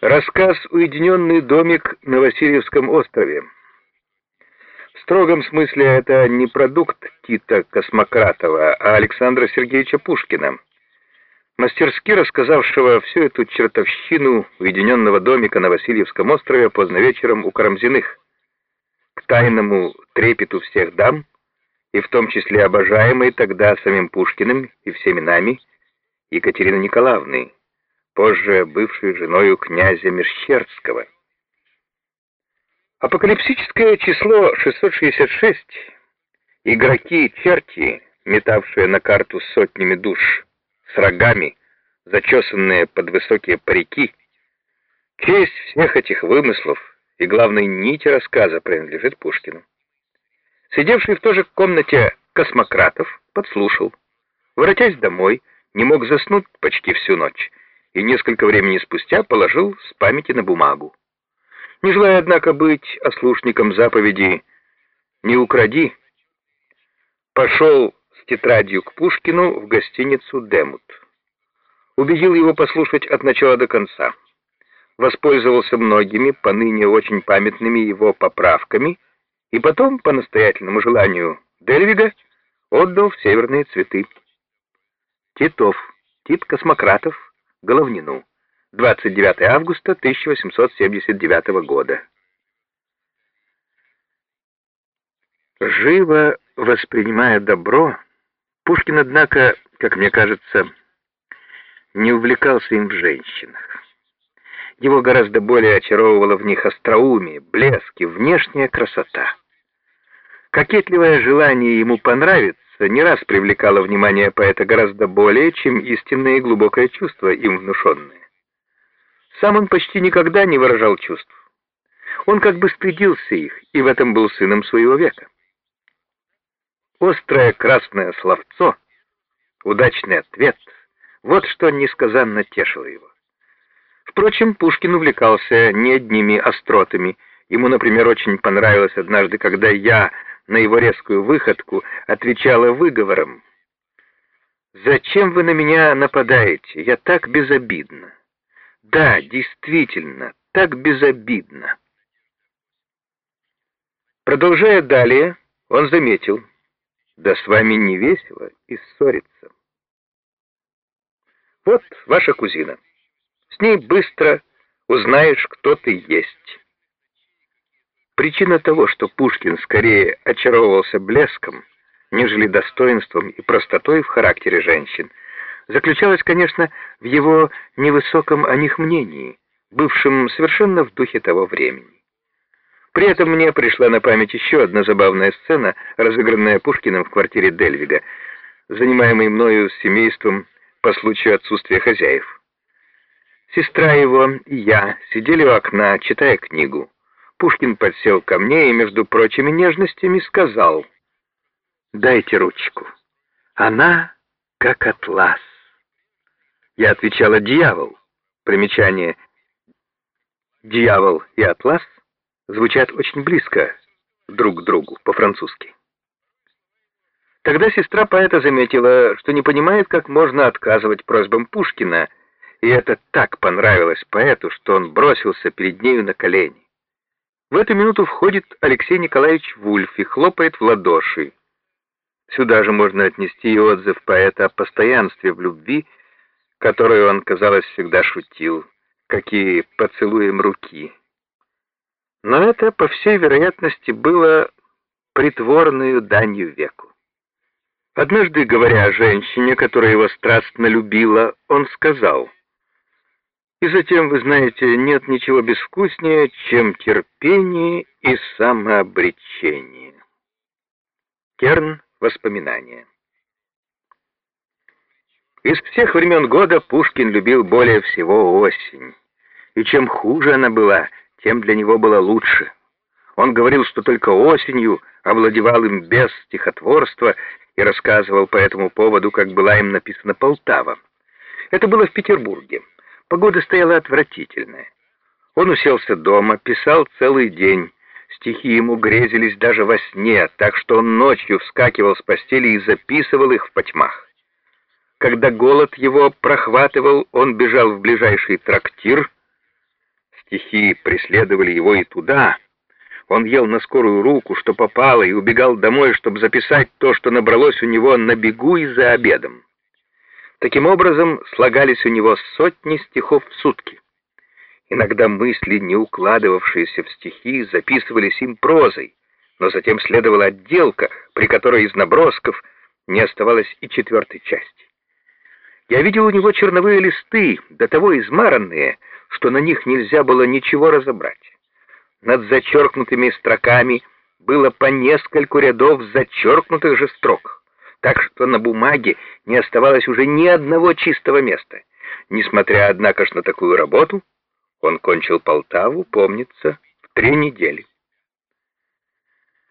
Рассказ «Уединенный домик на Васильевском острове». В строгом смысле это не продукт Тита Космократова, а Александра Сергеевича Пушкина, мастерски рассказавшего всю эту чертовщину уединенного домика на Васильевском острове поздно вечером у Карамзиных, к тайному трепету всех дам, и в том числе обожаемой тогда самим Пушкиным и всеми нами Екатерины Николаевны, позже бывшей женою князя Мещерского. Апокалипсическое число 666, игроки-черти, метавшие на карту сотнями душ, с рогами, зачесанные под высокие парики, честь всех этих вымыслов и главной нити рассказа принадлежит Пушкину. Сидевший в той же комнате Космократов подслушал. Воротясь домой, не мог заснуть почти всю ночь и несколько времени спустя положил с памяти на бумагу. Не желая, однако, быть ослушником заповеди «Не укради», пошел с тетрадью к Пушкину в гостиницу «Демут». Убедил его послушать от начала до конца. Воспользовался многими, поныне очень памятными его поправками, и потом, по настоятельному желанию Дельвига, отдал в северные цветы. Титов, Тит Космократов, Головнину. 29 августа 1879 года. Живо воспринимая добро, Пушкин, однако, как мне кажется, не увлекался им в женщинах. Его гораздо более очаровывало в них остроумие, блеск внешняя красота. Кокетливое желание ему понравиться не раз привлекало внимание поэта гораздо более, чем истинное и глубокое чувство, им внушенное. Сам он почти никогда не выражал чувств. Он как бы стыдился их, и в этом был сыном своего века. Острое красное словцо, удачный ответ — вот что несказанно тешило его. Впрочем, Пушкин увлекался не одними остротами. Ему, например, очень понравилось однажды, когда я на его резкую выходку отвечала выговором. «Зачем вы на меня нападаете? Я так безобидна». «Да, действительно, так безобидно». Продолжая далее, он заметил, «Да с вами не весело и ссориться». «Вот ваша кузина. С ней быстро узнаешь, кто ты есть». Причина того, что Пушкин скорее очаровывался блеском, нежели достоинством и простотой в характере женщин, заключалась, конечно, в его невысоком о них мнении, бывшем совершенно в духе того времени. При этом мне пришла на память еще одна забавная сцена, разыгранная Пушкиным в квартире Дельвига, занимаемой мною с семейством по случаю отсутствия хозяев. Сестра его и я сидели у окна, читая книгу. Пушкин подсел ко мне и, между прочими нежностями, сказал, «Дайте ручку. Она как атлас». Я отвечала «Дьявол». Примечание «Дьявол» и «Атлас» звучат очень близко друг к другу по-французски. Тогда сестра поэта заметила, что не понимает, как можно отказывать просьбам Пушкина, и это так понравилось поэту, что он бросился перед нею на колени. В эту минуту входит Алексей Николаевич Вульф и хлопает в ладоши. Сюда же можно отнести и отзыв поэта о постоянстве в любви, которую он, казалось, всегда шутил, какие поцелуем руки. Но это, по всей вероятности, было притворную данью веку. Однажды, говоря о женщине, которая его страстно любила, он сказал — и затем, вы знаете, нет ничего безвкуснее, чем терпение и самообречение. Керн. Воспоминания. Из всех времен года Пушкин любил более всего осень. И чем хуже она была, тем для него было лучше. Он говорил, что только осенью овладевал им без стихотворства и рассказывал по этому поводу, как была им написана Полтава. Это было в Петербурге. Погода стояла отвратительная. Он уселся дома, писал целый день. Стихи ему грезились даже во сне, так что он ночью вскакивал с постели и записывал их в потьмах. Когда голод его прохватывал, он бежал в ближайший трактир, Стихи преследовали его и туда. Он ел на скорую руку, что попало, и убегал домой, чтобы записать то, что набралось у него на бегу и за обедом. Таким образом, слагались у него сотни стихов в сутки. Иногда мысли, не укладывавшиеся в стихи, записывались им прозой, но затем следовала отделка, при которой из набросков не оставалось и четвертой части. Я видел у него черновые листы, до того измаранные, что на них нельзя было ничего разобрать. Над зачеркнутыми строками было по нескольку рядов зачеркнутых же строк, так что на бумаге не оставалось уже ни одного чистого места. Несмотря, однако ж, на такую работу, он кончил Полтаву, помнится, в три недели.